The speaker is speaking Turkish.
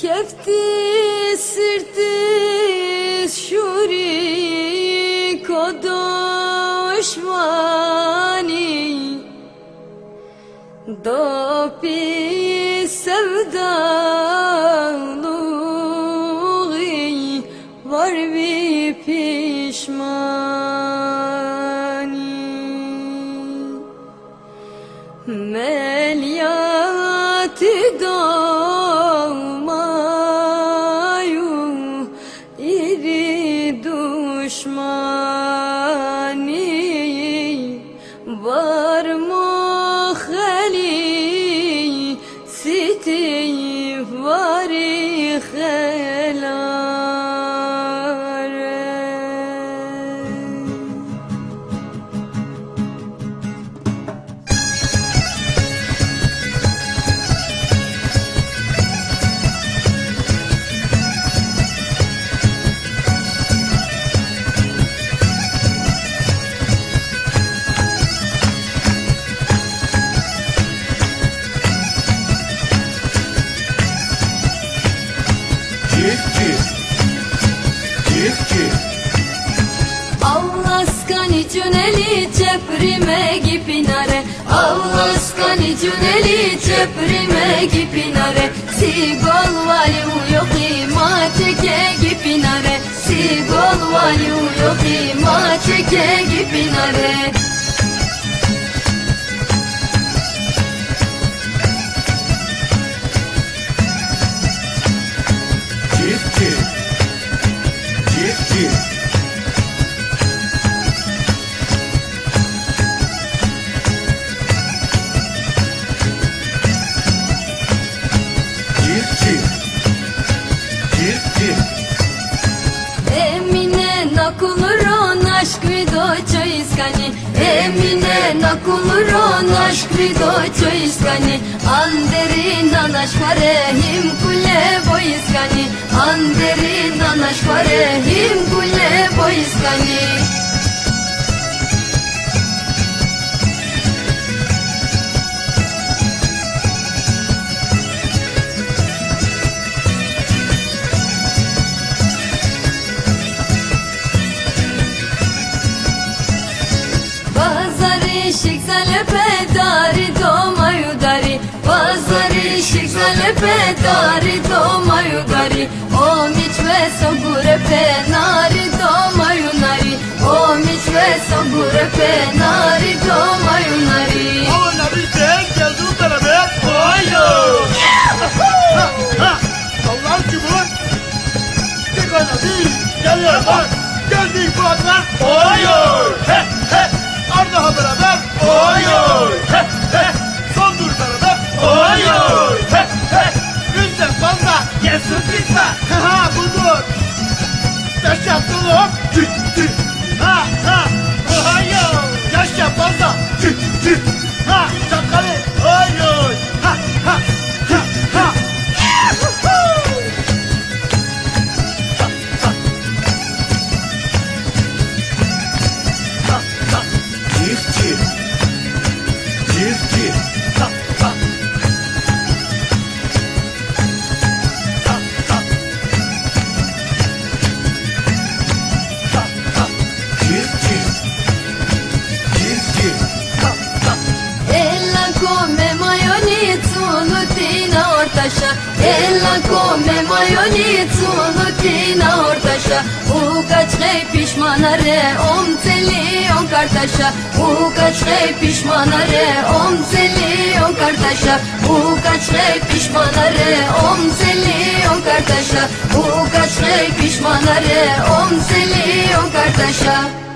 Kefti sirti şuri kodoşvani Dopi sevdalığı var bir pişmani. Melyati selam Allaskani cüneli ceprime gipinare Allaskani cüneli ceprime gipinare Sigol vali uyoki ma çeke gipinare Sigol vali uyoki ma çeke gipinare çoiskani Emine nakuluron aşk video çoiskani Anderin anaş parehim kule boiskani Anderin anaş parehim kule boiskani Şiksale pedari domayu dari Bazari şiksale pedari domayu dari O miç ve sogure penari domayu nari O miç ve sogure penari domayu nari Onları sen geldiğin beraber koyuyor. Ha, ha. Allah'ın çubuğu. Tek oynadı. Geliyor bak. Geldik bu he. Ardaha beraber. Koyuyor. He he. Son dur beraber. Koyuyor. He he. Yüzden fazla. Yesin pizza. Ha ha budur. Yaşa dolum. Tüt tüt. Ha ha. Koyuyor. Yaşa fazla. Tüt tüt. Ha çakalı. Ortaşa Ella come mayonnaise ulutina ortaşa. U kaç gey pişmanare om teli on kartaşa. U kaç gey pişmanare om teli on kartaşa. U kaç gey pişmanare om teli on kartaşa. U kaç gey pişmanare om teli on kartaşa